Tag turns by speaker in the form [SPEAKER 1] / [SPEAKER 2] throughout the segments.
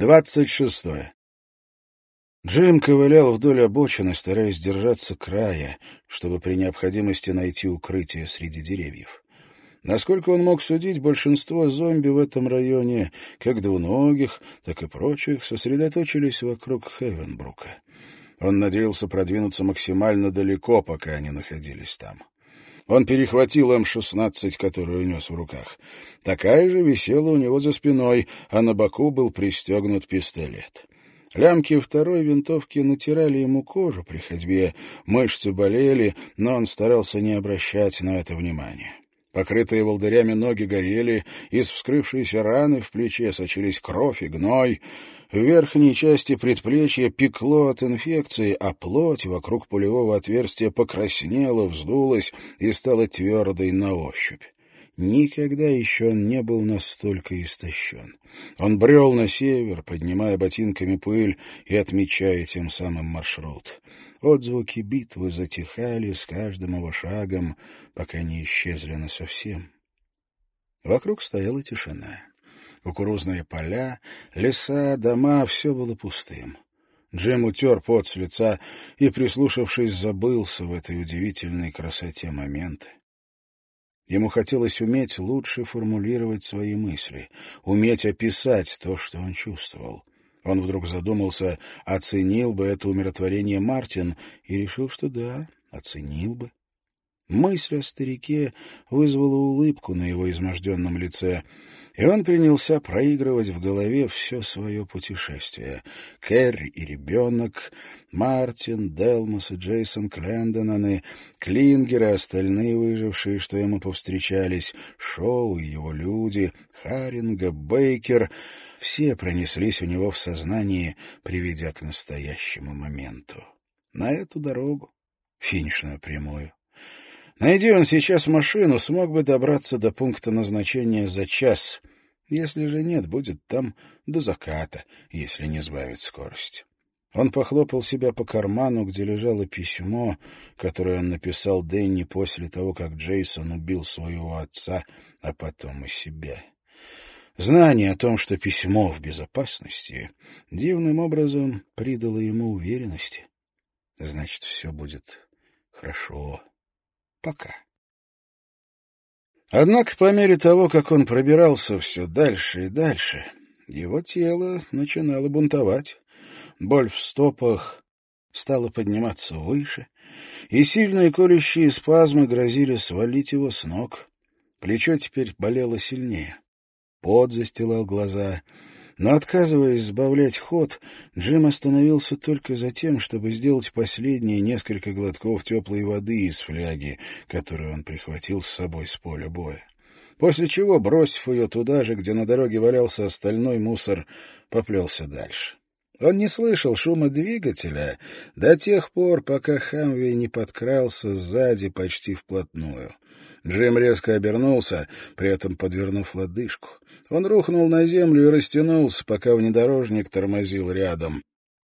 [SPEAKER 1] Двадцать шестое. Джим ковылял вдоль обочины, стараясь держаться края, чтобы при необходимости найти укрытие среди деревьев. Насколько он мог судить, большинство зомби в этом районе, как двуногих, так и прочих, сосредоточились вокруг Хевенбрука. Он надеялся продвинуться максимально далеко, пока они находились там. Он перехватил М-16, которую нес в руках. Такая же висела у него за спиной, а на боку был пристегнут пистолет. Лямки второй винтовки натирали ему кожу при ходьбе, мышцы болели, но он старался не обращать на это внимания. Покрытые волдырями ноги горели, из вскрывшейся раны в плече сочились кровь и гной. В верхней части предплечья пекло от инфекции, а плоть вокруг пулевого отверстия покраснела, вздулась и стала твердой на ощупь. Никогда еще он не был настолько истощен. Он брел на север, поднимая ботинками пыль и отмечая тем самым маршрут. Отзвуки битвы затихали с каждым его шагом, пока не исчезли насовсем. Вокруг стояла тишина. Кукурузные поля, леса, дома — все было пустым. Джим утер пот с лица и, прислушавшись, забылся в этой удивительной красоте момента. Ему хотелось уметь лучше формулировать свои мысли, уметь описать то, что он чувствовал. Он вдруг задумался, оценил бы это умиротворение Мартин, и решил, что да, оценил бы. Мысль о старике вызвала улыбку на его изможденном лице — и он принялся проигрывать в голове все свое путешествие. Кэрри и ребенок, Мартин, Делмос и Джейсон Клендонаны, Клингер и остальные выжившие, что ему повстречались, Шоу и его люди, Харинга, Бейкер — все пронеслись у него в сознании, приведя к настоящему моменту. На эту дорогу, финишную прямую. Найди он сейчас машину, смог бы добраться до пункта назначения за час. Если же нет, будет там до заката, если не сбавить скорость. Он похлопал себя по карману, где лежало письмо, которое он написал Дэнни после того, как Джейсон убил своего отца, а потом и себя. Знание о том, что письмо в безопасности, дивным образом придало ему уверенности. Значит, все будет хорошо. Пока. Однако по мере того, как он пробирался все дальше и дальше, его тело начинало бунтовать. Боль в стопах стала подниматься выше, и сильные колющие спазмы грозили свалить его с ног. Плечо теперь болело сильнее. Пот застилал глаза — но, отказываясь сбавлять ход, Джим остановился только за тем, чтобы сделать последние несколько глотков теплой воды из фляги, которую он прихватил с собой с поля боя. После чего, бросив ее туда же, где на дороге валялся остальной мусор, поплелся дальше. Он не слышал шума двигателя до тех пор, пока Хамви не подкрался сзади почти вплотную. Джим резко обернулся, при этом подвернув лодыжку. Он рухнул на землю и растянулся, пока внедорожник тормозил рядом.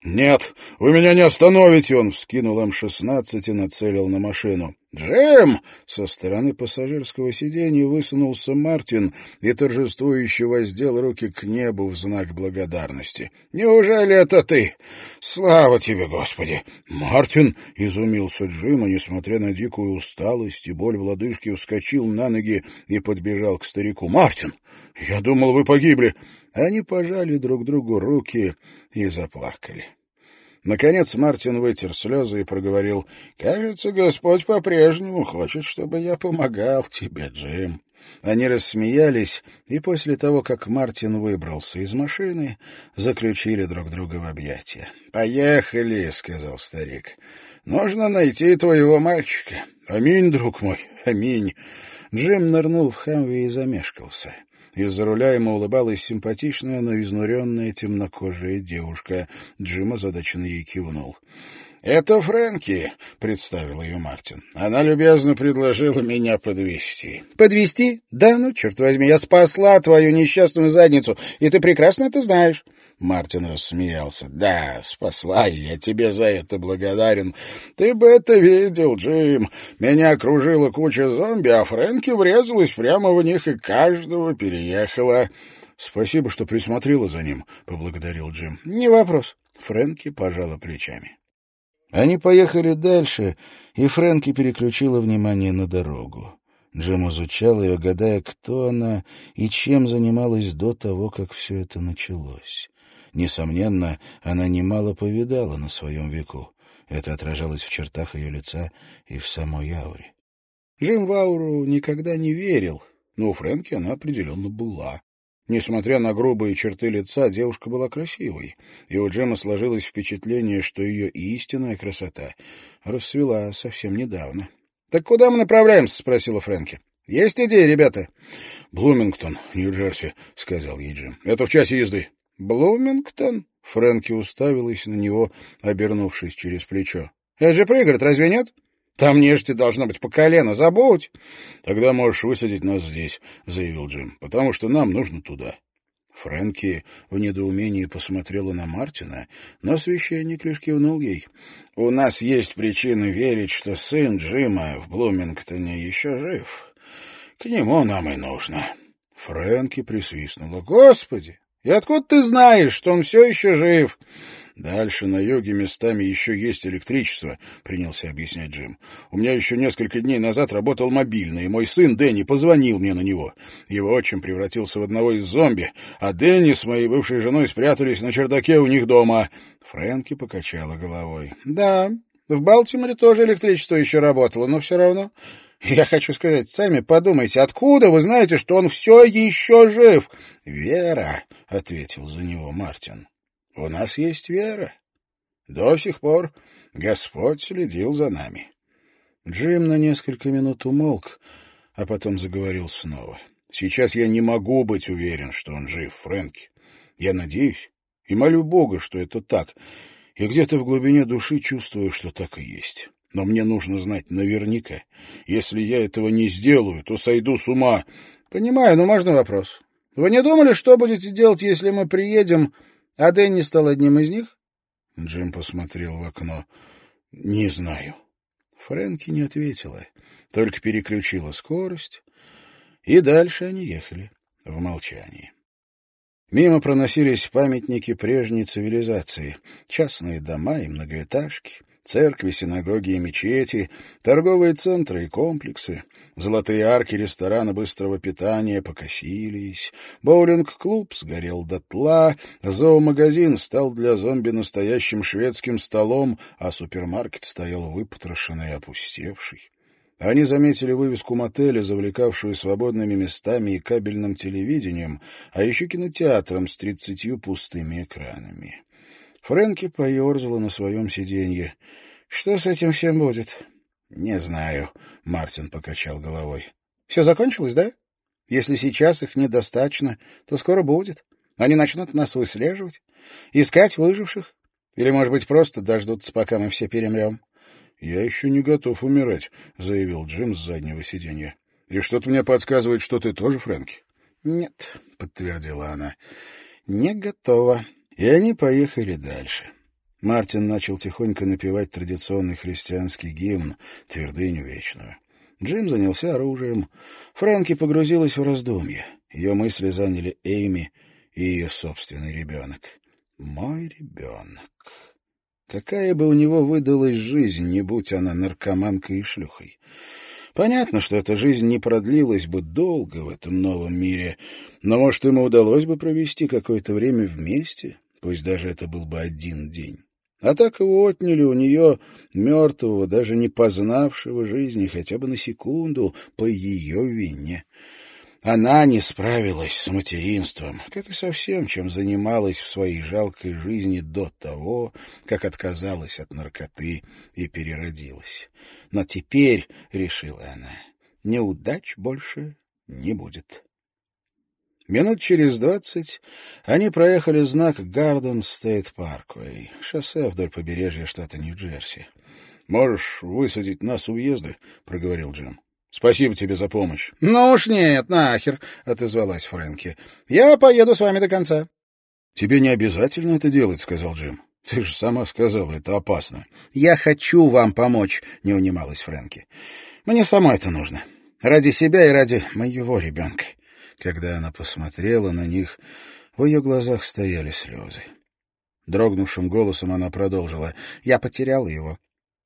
[SPEAKER 1] «Нет, вы меня не остановите!» Он вскинул М-16 и нацелил на машину. «Джим!» — со стороны пассажирского сиденья высунулся Мартин и торжествующе воздел руки к небу в знак благодарности. «Неужели это ты? Слава тебе, Господи!» «Мартин!» — изумился Джим, и, несмотря на дикую усталость и боль в лодыжке, вскочил на ноги и подбежал к старику. «Мартин! Я думал, вы погибли!» Они пожали друг другу руки и заплакали. Наконец Мартин вытер слезы и проговорил, «Кажется, Господь по-прежнему хочет, чтобы я помогал тебе, Джим». Они рассмеялись, и после того, как Мартин выбрался из машины, заключили друг друга в объятия. «Поехали», — сказал старик. «Нужно найти твоего мальчика». «Аминь, друг мой, аминь». Джим нырнул в Хамви и замешкался. Из-за руля ему улыбалась симпатичная, но изнуренная темнокожая девушка. Джим озадаченно ей кивнул. «Это Фрэнки», — представил ее Мартин. «Она любезно предложила меня подвести. «Подвести? Да ну, черт возьми, я спасла твою несчастную задницу, и ты прекрасно это знаешь». Мартин рассмеялся. «Да, спасла, и я тебе за это благодарен. Ты бы это видел, Джим. Меня окружила куча зомби, а Фрэнки врезалась прямо в них и каждого переехала». «Спасибо, что присмотрела за ним», — поблагодарил Джим. «Не вопрос». Фрэнки пожала плечами. Они поехали дальше, и Фрэнки переключила внимание на дорогу. Джим изучал ее, гадая, кто она и чем занималась до того, как все это началось. Несомненно, она немало повидала на своем веку. Это отражалось в чертах ее лица и в самой ауре. Джим в ауру никогда не верил, но у Фрэнки она определенно была. Несмотря на грубые черты лица, девушка была красивой, и у Джема сложилось впечатление, что ее истинная красота расцвела совсем недавно. — Так куда мы направляемся? — спросила Фрэнки. — Есть идеи, ребята? — Блумингтон, Нью-Джерси, — сказал ей Джим. — Это в часе езды. — Блумингтон? — Фрэнки уставилась на него, обернувшись через плечо. — Это же пригород, разве нет? Там нежити должно быть по колено, забудь. — Тогда можешь высадить нас здесь, — заявил Джим, — потому что нам нужно туда. Фрэнки в недоумении посмотрела на Мартина, но священник лишь кивнул ей. — У нас есть причины верить, что сын Джима в Блумингтоне еще жив. К нему нам и нужно. Фрэнки присвистнула. — Господи, и откуда ты знаешь, что он все еще жив? Дальше на юге местами еще есть электричество, принялся объяснять Джим. У меня еще несколько дней назад работал мобильный, и мой сын Дэнни позвонил мне на него. Его отчим превратился в одного из зомби, а Дэнни с моей бывшей женой спрятались на чердаке у них дома. Фрэнки покачала головой. Да, в Балтиморе тоже электричество еще работало, но все равно... Я хочу сказать, сами подумайте, откуда вы знаете, что он все еще жив? — Вера, — ответил за него Мартин. У нас есть вера. До сих пор Господь следил за нами. Джим на несколько минут умолк, а потом заговорил снова. Сейчас я не могу быть уверен, что он жив, Фрэнки. Я надеюсь и молю Бога, что это так, и где-то в глубине души чувствую, что так и есть. Но мне нужно знать наверняка. Если я этого не сделаю, то сойду с ума. Понимаю, но можно вопрос. Вы не думали, что будете делать, если мы приедем а Дэнни стал одним из них? Джим посмотрел в окно. Не знаю. Фрэнки не ответила, только переключила скорость, и дальше они ехали в молчании. Мимо проносились памятники прежней цивилизации, частные дома и многоэтажки, церкви, синагоги и мечети, торговые центры и комплексы, золотые арки ресторана быстрого питания покосились, боулинг-клуб сгорел дотла, зоомагазин стал для зомби настоящим шведским столом, а супермаркет стоял выпотрошенный и опустевший. Они заметили вывеску мотеля, завлекавшую свободными местами и кабельным телевидением, а еще кинотеатром с тридцатью пустыми экранами. Фрэнки поерзала на своем сиденье. «Что с этим всем будет?» «Не знаю», — Мартин покачал головой. «Все закончилось, да? Если сейчас их недостаточно, то скоро будет. Они начнут нас выслеживать, искать выживших. Или, может быть, просто дождутся, пока мы все перемрем». «Я еще не готов умирать», — заявил Джим с заднего сиденья. «И что-то мне подсказывает, что ты тоже, Фрэнки?» «Нет», — подтвердила она, — «не готова». И они поехали дальше. Мартин начал тихонько напевать традиционный христианский гимн «Твердыню вечную». Джим занялся оружием. Фрэнки погрузилась в раздумья. Ее мысли заняли Эйми и ее собственный ребенок. «Мой ребенок». Какая бы у него выдалась жизнь, не будь она наркоманкой и шлюхой. Понятно, что эта жизнь не продлилась бы долго в этом новом мире, но, может, ему удалось бы провести какое-то время вместе, пусть даже это был бы один день. А так его отняли у нее, мертвого, даже не познавшего жизни, хотя бы на секунду, по ее вине. Она не справилась с материнством, как и со всем, чем занималась в своей жалкой жизни до того, как отказалась от наркоты и переродилась. Но теперь, — решила она, — неудач больше не будет. Минут через двадцать они проехали знак Гарден Стейт Парквей, шоссе вдоль побережья штата Нью-Джерси. «Можешь высадить нас у въезда?» — проговорил Джим. «Спасибо тебе за помощь». «Ну уж нет, нахер!» — отозвалась Фрэнки. «Я поеду с вами до конца». «Тебе не обязательно это делать», — сказал Джим. «Ты же сама сказала, это опасно». «Я хочу вам помочь», — не унималась Фрэнки. «Мне самой это нужно. Ради себя и ради моего ребенка. Когда она посмотрела на них, в ее глазах стояли слезы. Дрогнувшим голосом она продолжила. «Я потеряла его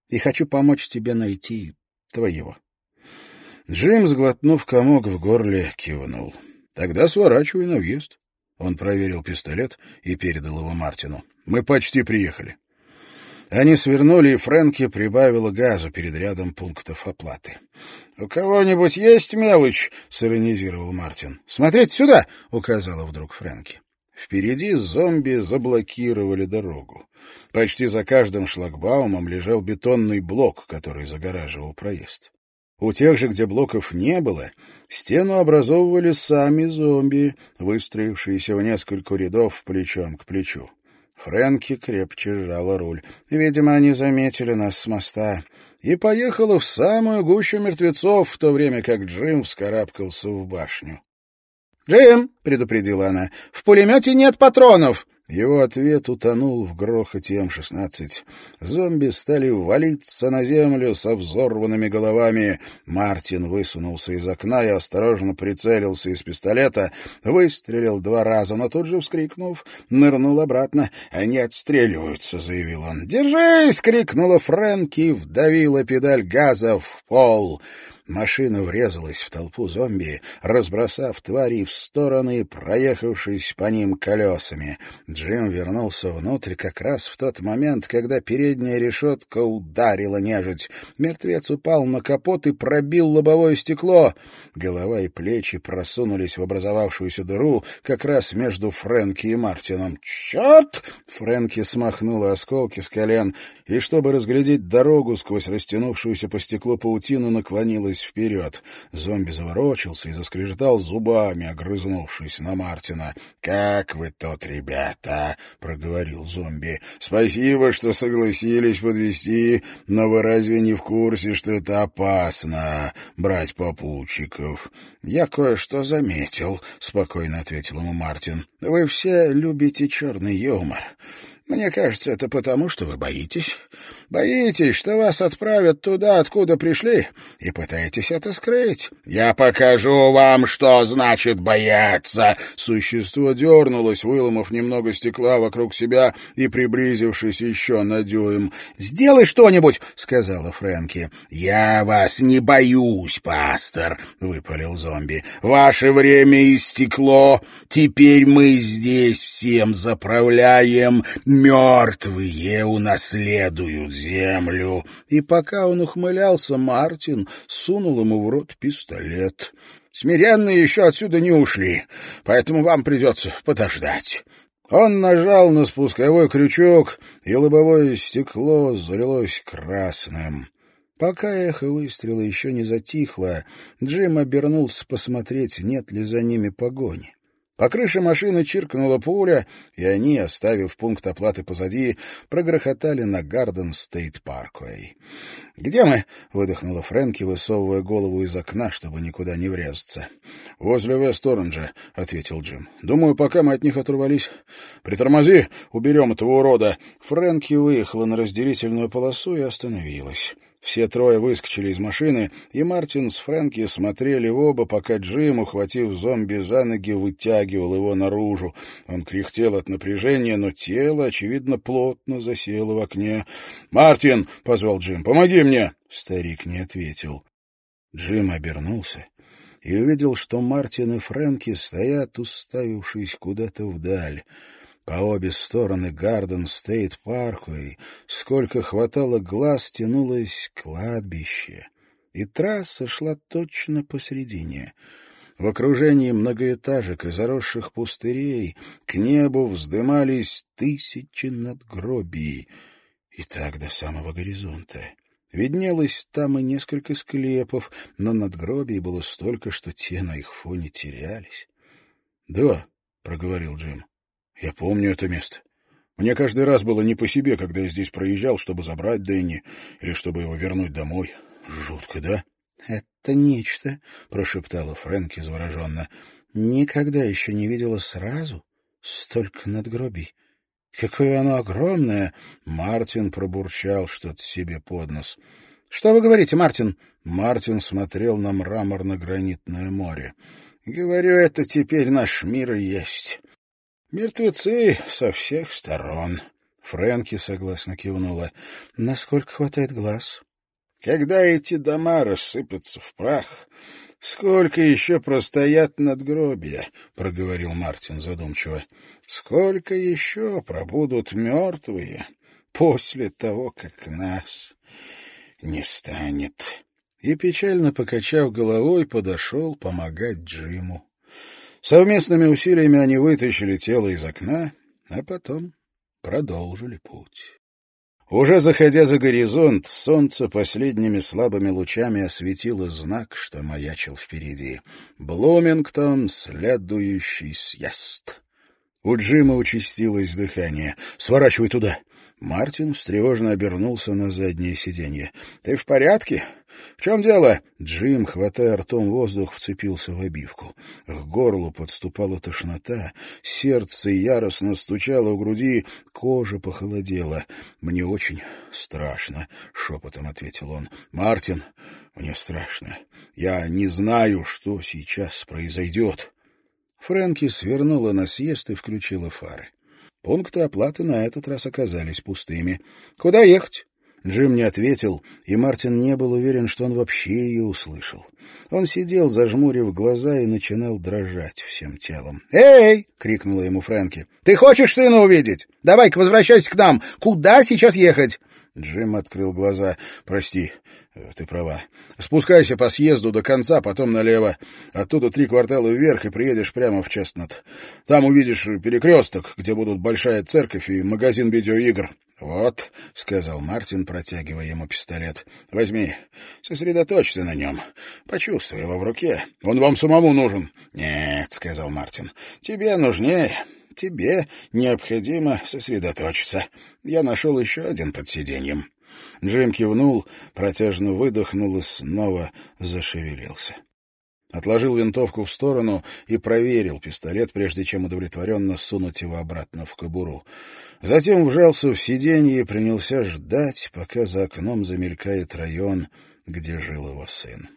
[SPEAKER 1] и хочу помочь тебе найти твоего». Джим, сглотнув комок в горле, кивнул. «Тогда сворачивай на въезд». Он проверил пистолет и передал его Мартину. «Мы почти приехали». Они свернули, и Фрэнки прибавила газу перед рядом пунктов оплаты. «У кого-нибудь есть мелочь?» — сиронизировал Мартин. «Смотрите сюда!» — указала вдруг Фрэнки. Впереди зомби заблокировали дорогу. Почти за каждым шлагбаумом лежал бетонный блок, который загораживал проезд. У тех же, где блоков не было, стену образовывали сами зомби, выстроившиеся в несколько рядов плечом к плечу. Фрэнки крепче сжала руль. Видимо, они заметили нас с моста. И поехала в самую гущу мертвецов, в то время как Джим вскарабкался в башню. «Джим!» — предупредила она. «В пулемете нет патронов!» Его ответ утонул в грохоте М-16. Зомби стали валиться на землю со взорванными головами. Мартин высунулся из окна и осторожно прицелился из пистолета, выстрелил два раза, но тут же, вскрикнув, нырнул обратно. «Они отстреливаются», — заявил он. «Держись!» — крикнула Фрэнки и вдавила педаль газа в пол. Машина врезалась в толпу зомби, разбросав твари в стороны, проехавшись по ним колесами. Джим вернулся внутрь как раз в тот момент, когда передняя решетка ударила нежить. Мертвец упал на капот и пробил лобовое стекло. Голова и плечи просунулись в образовавшуюся дыру как раз между Фрэнки и Мартином. «Черт!» — Фрэнки смахнула осколки с колен и, чтобы разглядеть дорогу сквозь растянувшуюся по стеклу паутину, наклонилась подалась вперед. Зомби заворочился и заскрежетал зубами, огрызнувшись на Мартина. «Как вы тут, ребята!» — проговорил зомби. «Спасибо, что согласились подвести, но вы разве не в курсе, что это опасно — брать попутчиков?» «Я кое-что заметил», — спокойно ответил ему Мартин. «Вы все любите черный юмор. Мне кажется, это потому, что вы боитесь. Боитесь, что вас отправят туда, откуда пришли, и пытаетесь это скрыть. Я покажу вам, что значит бояться. Существо дернулось, выломав немного стекла вокруг себя и приблизившись еще на дюйм. «Сделай что-нибудь!» — сказала Фрэнки. «Я вас не боюсь, пастор!» — выпалил зомби. «Ваше время истекло. Теперь мы здесь всем заправляем мертвые унаследуют землю. И пока он ухмылялся, Мартин сунул ему в рот пистолет. Смиренные еще отсюда не ушли, поэтому вам придется подождать. Он нажал на спусковой крючок, и лобовое стекло залилось красным. Пока эхо выстрела еще не затихло, Джим обернулся посмотреть, нет ли за ними погони. По крыше машины чиркнула пуля, и они, оставив пункт оплаты позади, прогрохотали на Гарден Стейт Парквей. «Где мы?» — выдохнула Фрэнки, высовывая голову из окна, чтобы никуда не врезаться. «Возле Вест-Оранджа», — ответил Джим. «Думаю, пока мы от них оторвались. Притормози, уберем этого урода». Фрэнки выехала на разделительную полосу и остановилась. Все трое выскочили из машины, и Мартин с Фрэнки смотрели в оба, пока Джим, ухватив зомби за ноги, вытягивал его наружу. Он кряхтел от напряжения, но тело, очевидно, плотно засело в окне. «Мартин!» — позвал Джим. «Помоги мне!» Старик не ответил. Джим обернулся и увидел, что Мартин и Фрэнки стоят, уставившись куда-то вдаль. По обе стороны Гарден Стейт Парквей, сколько хватало глаз, тянулось кладбище, и трасса шла точно посередине. В окружении многоэтажек и заросших пустырей к небу вздымались тысячи надгробий, и так до самого горизонта. Виднелось там и несколько склепов, но надгробий было столько, что те на их фоне терялись. — Да, — проговорил Джим. Я помню это место. Мне каждый раз было не по себе, когда я здесь проезжал, чтобы забрать Дэнни или чтобы его вернуть домой. Жутко, да? — Это нечто, — прошептала Фрэнки завороженно. — Никогда еще не видела сразу столько надгробий. Какое оно огромное! Мартин пробурчал что-то себе под нос. — Что вы говорите, Мартин? Мартин смотрел на мраморно-гранитное море. Говорю, это теперь наш мир и есть. Мертвецы со всех сторон. Фрэнки согласно кивнула. Насколько хватает глаз? Когда эти дома рассыпятся в прах, сколько еще простоят над гробия, проговорил Мартин задумчиво. Сколько еще пробудут мертвые после того, как нас не станет? И, печально покачав головой, подошел помогать Джиму. Совместными усилиями они вытащили тело из окна, а потом продолжили путь. Уже заходя за горизонт, солнце последними слабыми лучами осветило знак, что маячил впереди. «Блумингтон, следующий съезд». У Джима участилось дыхание. «Сворачивай туда!» Мартин встревожно обернулся на заднее сиденье. «Ты в порядке? В чем дело?» Джим, хватая ртом воздух, вцепился в обивку. К горлу подступала тошнота, сердце яростно стучало в груди, кожа похолодела. «Мне очень страшно», — шепотом ответил он. «Мартин, мне страшно. Я не знаю, что сейчас произойдет». Фрэнки свернула на съезд и включила фары. Пункты оплаты на этот раз оказались пустыми. «Куда ехать?» Джим не ответил, и Мартин не был уверен, что он вообще ее услышал. Он сидел, зажмурив глаза, и начинал дрожать всем телом. «Эй!» — крикнула ему Фрэнки. «Ты хочешь сына увидеть? Давай-ка возвращайся к нам! Куда сейчас ехать?» Джим открыл глаза. «Прости, ты права. Спускайся по съезду до конца, потом налево. Оттуда три квартала вверх и приедешь прямо в Честнат. Там увидишь перекресток, где будут большая церковь и магазин видеоигр. «Вот», — сказал Мартин, протягивая ему пистолет, — «возьми, сосредоточься на нем, почувствуй его в руке. Он вам самому нужен». «Нет», — сказал Мартин, — «тебе нужнее, тебе необходимо сосредоточиться. Я нашел еще один под сиденьем». Джим кивнул, протяжно выдохнул и снова зашевелился. Отложил винтовку в сторону и проверил пистолет, прежде чем удовлетворенно сунуть его обратно в кобуру. Затем вжался в сиденье и принялся ждать, пока за окном замелькает район, где жил его сын.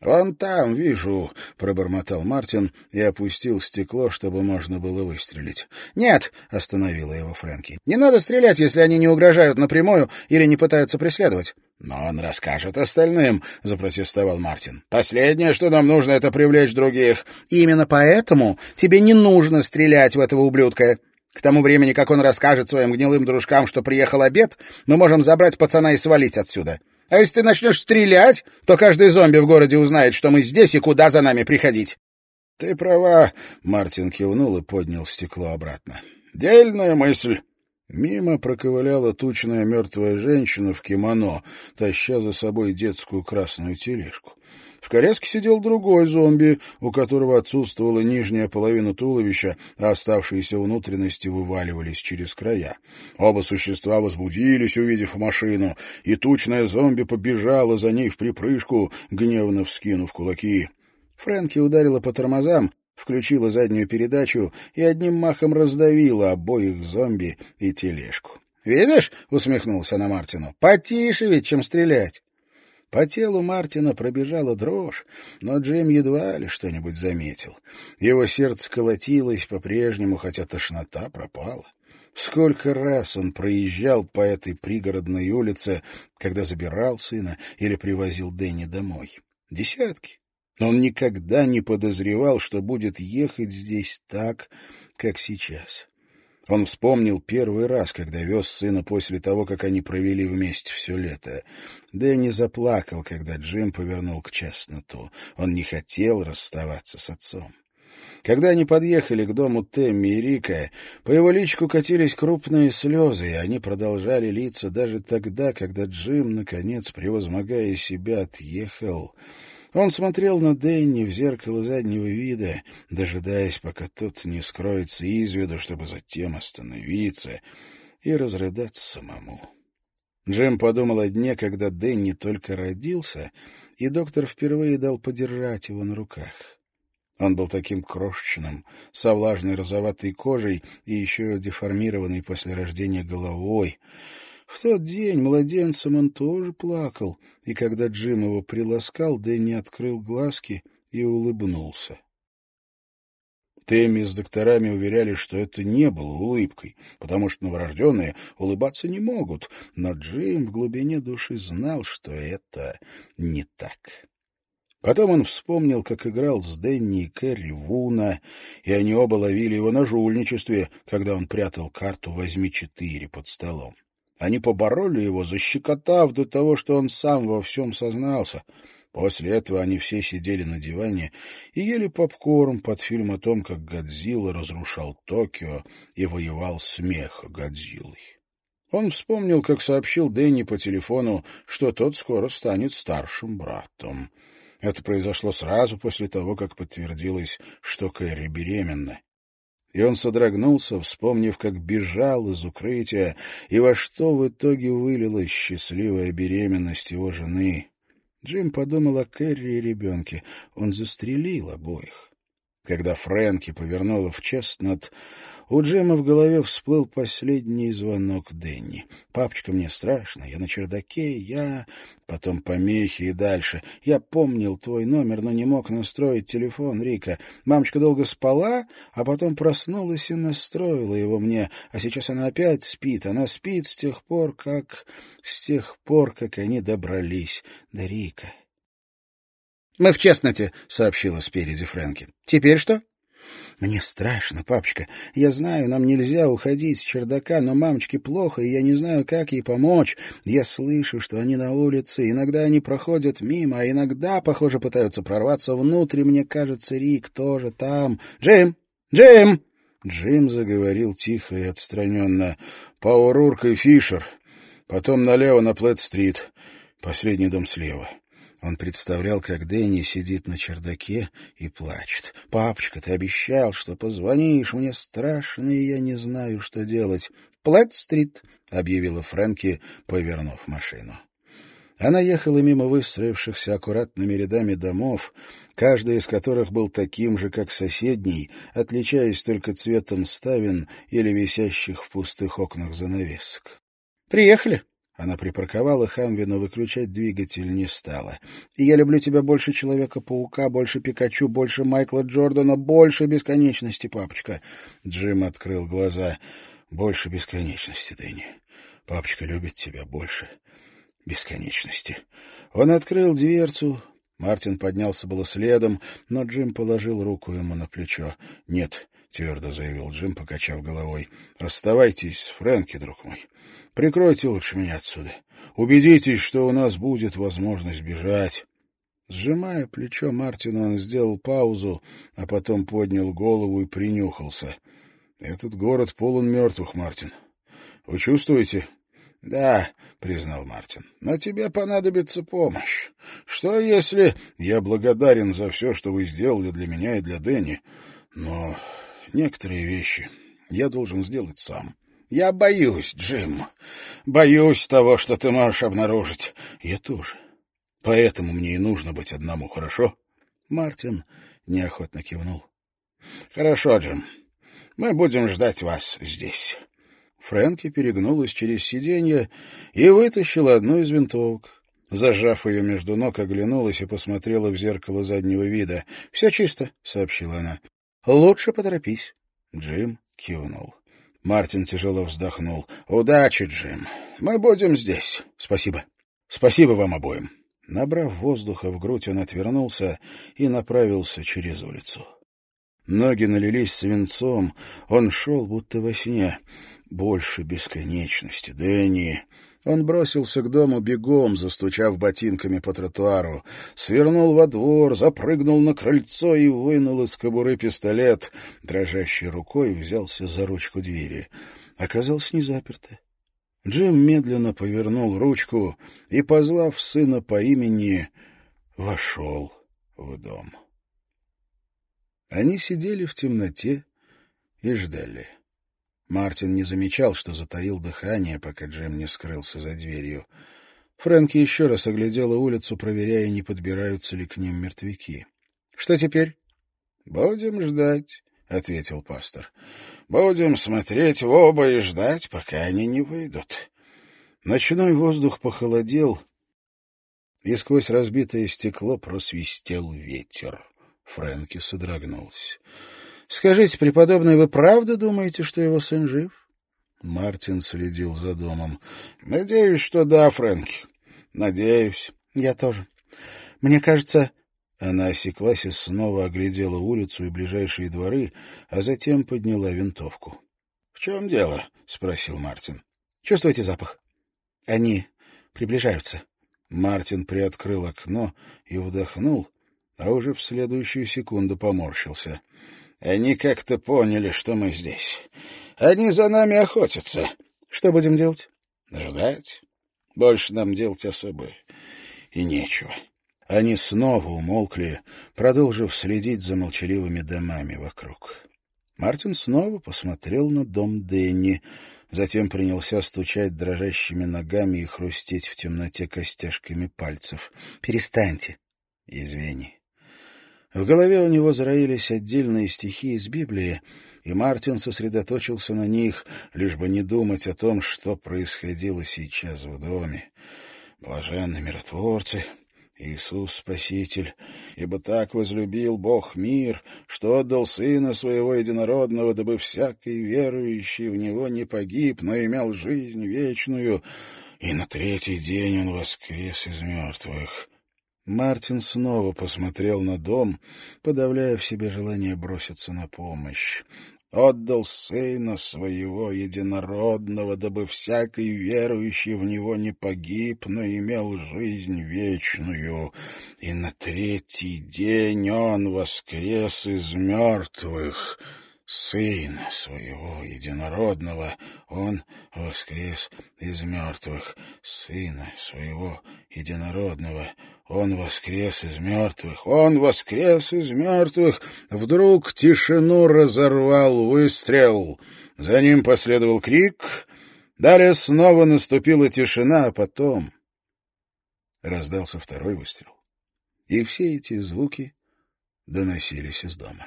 [SPEAKER 1] «Вон там, вижу», — пробормотал Мартин и опустил стекло, чтобы можно было выстрелить. «Нет», — остановила его Фрэнки, — «не надо стрелять, если они не угрожают напрямую или не пытаются преследовать». «Но он расскажет остальным», — запротестовал Мартин. «Последнее, что нам нужно, это привлечь других». «Именно поэтому тебе не нужно стрелять в этого ублюдка. К тому времени, как он расскажет своим гнилым дружкам, что приехал обед, мы можем забрать пацана и свалить отсюда. А если ты начнешь стрелять, то каждый зомби в городе узнает, что мы здесь и куда за нами приходить. — Ты права, — Мартин кивнул и поднял стекло обратно. — Дельная мысль. Мимо проковыляла тучная мертвая женщина в кимоно, таща за собой детскую красную тележку. В коляске сидел другой зомби, у которого отсутствовала нижняя половина туловища, а оставшиеся внутренности вываливались через края. Оба существа возбудились, увидев машину, и тучная зомби побежала за ней в припрыжку, гневно вскинув кулаки. Фрэнки ударила по тормозам, включила заднюю передачу и одним махом раздавила обоих зомби и тележку. «Видишь?» — усмехнулся она Мартину. «Потише ведь, чем стрелять». По телу Мартина пробежала дрожь, но Джим едва ли что-нибудь заметил. Его сердце колотилось по-прежнему, хотя тошнота пропала. Сколько раз он проезжал по этой пригородной улице, когда забирал сына или привозил Дэнни домой? Десятки. Но он никогда не подозревал, что будет ехать здесь так, как сейчас. Он вспомнил первый раз, когда вез сына после того, как они провели вместе все лето. Дэнни заплакал, когда Джим повернул к Честнату. Он не хотел расставаться с отцом. Когда они подъехали к дому Тэмми и Рика, по его личку катились крупные слезы, и они продолжали литься даже тогда, когда Джим, наконец, превозмогая себя, отъехал — он смотрел на Дэнни в зеркало заднего вида, дожидаясь, пока тот не скроется из виду, чтобы затем остановиться и разрыдаться самому. Джим подумал о дне, когда Дэнни только родился, и доктор впервые дал подержать его на руках. Он был таким крошечным, со влажной розоватой кожей и еще деформированной после рождения головой. В тот день младенцем он тоже плакал, и когда Джим его приласкал, Дэнни открыл глазки и улыбнулся. Тэмми с докторами уверяли, что это не было улыбкой, потому что новорожденные улыбаться не могут, но Джим в глубине души знал, что это не так. Потом он вспомнил, как играл с Дэнни и Кэрри Вуна, и они оба ловили его на жульничестве, когда он прятал карту «Возьми четыре» под столом. Они побороли его, защекотав до того, что он сам во всем сознался. После этого они все сидели на диване и ели попкорн под фильм о том, как Годзилла разрушал Токио и воевал смех Годзиллой. Он вспомнил, как сообщил Дэнни по телефону, что тот скоро станет старшим братом. Это произошло сразу после того, как подтвердилось, что Кэрри беременна. И он содрогнулся, вспомнив, как бежал из укрытия, и во что в итоге вылилась счастливая беременность его жены. Джим подумал о Кэрри и ребенке. Он застрелил обоих. Когда Фрэнки повернула в Честнат, у Джима в голове всплыл последний звонок Дэнни. «Папочка, мне страшно. Я на чердаке, я...» Потом помехи и дальше. «Я помнил твой номер, но не мог настроить телефон, Рика. Мамочка долго спала, а потом проснулась и настроила его мне. А сейчас она опять спит. Она спит с тех пор, как... с тех пор, как они добрались до Рика». «Мы в честноте», — сообщила спереди Фрэнки. «Теперь что?» «Мне страшно, папочка. Я знаю, нам нельзя уходить с чердака, но мамочке плохо, и я не знаю, как ей помочь. Я слышу, что они на улице, иногда они проходят мимо, а иногда, похоже, пытаются прорваться внутрь, мне кажется, Рик тоже там. Джим! Джим!» Джим заговорил тихо и отстраненно. «Пауэрурк и Фишер. Потом налево на Плэт-стрит. Последний дом слева. Он представлял, как Дэнни сидит на чердаке и плачет. «Папочка, ты обещал, что позвонишь. Мне страшно, и я не знаю, что делать». «Плэт-стрит», — объявила Фрэнки, повернув машину. Она ехала мимо выстроившихся аккуратными рядами домов, каждый из которых был таким же, как соседний, отличаясь только цветом ставен или висящих в пустых окнах занавесок. «Приехали», она припарковала Хамви, но выключать двигатель не стала. И я люблю тебя больше Человека-паука, больше Пикачу, больше Майкла Джордана, больше бесконечности, папочка. Джим открыл глаза. Больше бесконечности, Дэнни. Папочка любит тебя больше бесконечности. Он открыл дверцу. Мартин поднялся было следом, но Джим положил руку ему на плечо. «Нет», — твердо заявил Джим, покачав головой, — «оставайтесь с Фрэнки, друг мой. Прикройте лучше меня отсюда. Убедитесь, что у нас будет возможность бежать. Сжимая плечо Мартина, он сделал паузу, а потом поднял голову и принюхался. «Этот город полон мертвых, Мартин. Вы чувствуете?» «Да», — признал Мартин, — «но тебе понадобится помощь. Что если...» «Я благодарен за все, что вы сделали для меня и для Дэнни, но некоторые вещи я должен сделать сам». Я боюсь, Джим. Боюсь того, что ты можешь обнаружить. Я тоже. Поэтому мне и нужно быть одному, хорошо? Мартин неохотно кивнул. Хорошо, Джим. Мы будем ждать вас здесь. Фрэнки перегнулась через сиденье и вытащила одну из винтовок. Зажав ее между ног, оглянулась и посмотрела в зеркало заднего вида. «Все чисто», — сообщила она. «Лучше поторопись». Джим кивнул. Мартин тяжело вздохнул. «Удачи, Джим. Мы будем здесь. Спасибо. Спасибо вам обоим». Набрав воздуха в грудь, он отвернулся и направился через улицу. Ноги налились свинцом, он шел будто во сне. Больше бесконечности, Дэнни. Он бросился к дому бегом, застучав ботинками по тротуару, свернул во двор, запрыгнул на крыльцо и вынул из кобуры пистолет. Дрожащей рукой взялся за ручку двери. Оказалось, не заперто. Джим медленно повернул ручку и, позвав сына по имени, вошел в дом. Они сидели в темноте и ждали. Мартин не замечал, что затаил дыхание, пока Джим не скрылся за дверью. Фрэнки еще раз оглядела улицу, проверяя, не подбираются ли к ним мертвяки. — Что теперь? — Будем ждать, — ответил пастор. — Будем смотреть в оба и ждать, пока они не выйдут. Ночной воздух похолодел, и сквозь разбитое стекло просвистел ветер. Фрэнки содрогнулся. Скажите, преподобный, вы правда думаете, что его сын жив? Мартин следил за домом. Надеюсь, что да, Фрэнки. Надеюсь. Я тоже. Мне кажется... Она осеклась и снова оглядела улицу и ближайшие дворы, а затем подняла винтовку. — В чем дело? — спросил Мартин. — Чувствуете запах? Они приближаются. Мартин приоткрыл окно и вдохнул, а уже в следующую секунду поморщился. Они как-то поняли, что мы здесь. Они за нами охотятся. Что будем делать? Ждать. Больше нам делать особо и нечего. Они снова умолкли, продолжив следить за молчаливыми домами вокруг. Мартин снова посмотрел на дом Дэнни, затем принялся стучать дрожащими ногами и хрустеть в темноте костяшками пальцев. «Перестаньте!» «Извини». В голове у него зароились отдельные стихи из Библии, и Мартин сосредоточился на них, лишь бы не думать о том, что происходило сейчас в доме. Блаженны миротворцы, Иисус Спаситель, ибо так возлюбил Бог мир, что отдал Сына Своего Единородного, дабы всякий верующий в Него не погиб, но имел жизнь вечную, и на третий день Он воскрес из мертвых. Мартин снова посмотрел на дом, подавляя в себе желание броситься на помощь. «Отдал сына своего единородного, дабы всякий верующий в него не погиб, но имел жизнь вечную. И на третий день он воскрес из мертвых» сына своего единородного, он воскрес из мертвых, сына своего единородного, он воскрес из мертвых, он воскрес из мертвых. Вдруг тишину разорвал выстрел. За ним последовал крик. Далее снова наступила тишина, а потом раздался второй выстрел. И все эти звуки доносились из дома.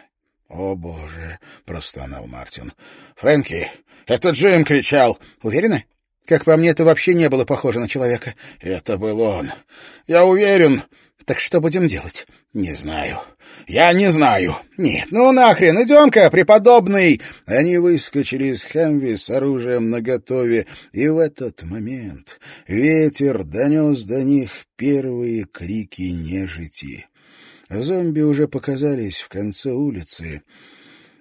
[SPEAKER 1] «О, Боже!» — простонал Мартин. «Фрэнки, это Джим кричал!» «Уверены?» «Как по мне, это вообще не было похоже на человека». «Это был он. Я уверен». «Так что будем делать?» «Не знаю. Я не знаю». «Нет, ну нахрен, идем-ка, преподобный!» Они выскочили из Хэмви с оружием наготове, и в этот момент ветер донес до них первые крики нежити. Зомби уже показались в конце улицы,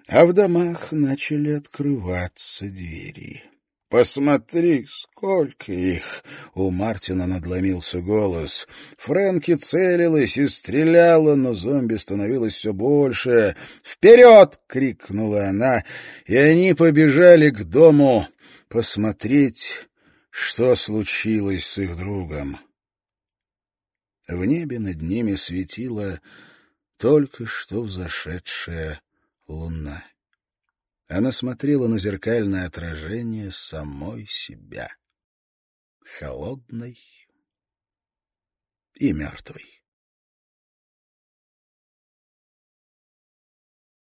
[SPEAKER 1] а в домах начали открываться двери. «Посмотри, сколько их!» — у Мартина надломился голос. Фрэнки целилась и стреляла, но зомби становилось все больше. «Вперед!» — крикнула она, и они побежали к дому посмотреть, что случилось с их другом. В небе над ними светила только что взошедшая луна. Она смотрела на зеркальное отражение самой себя, холодной и мертвой.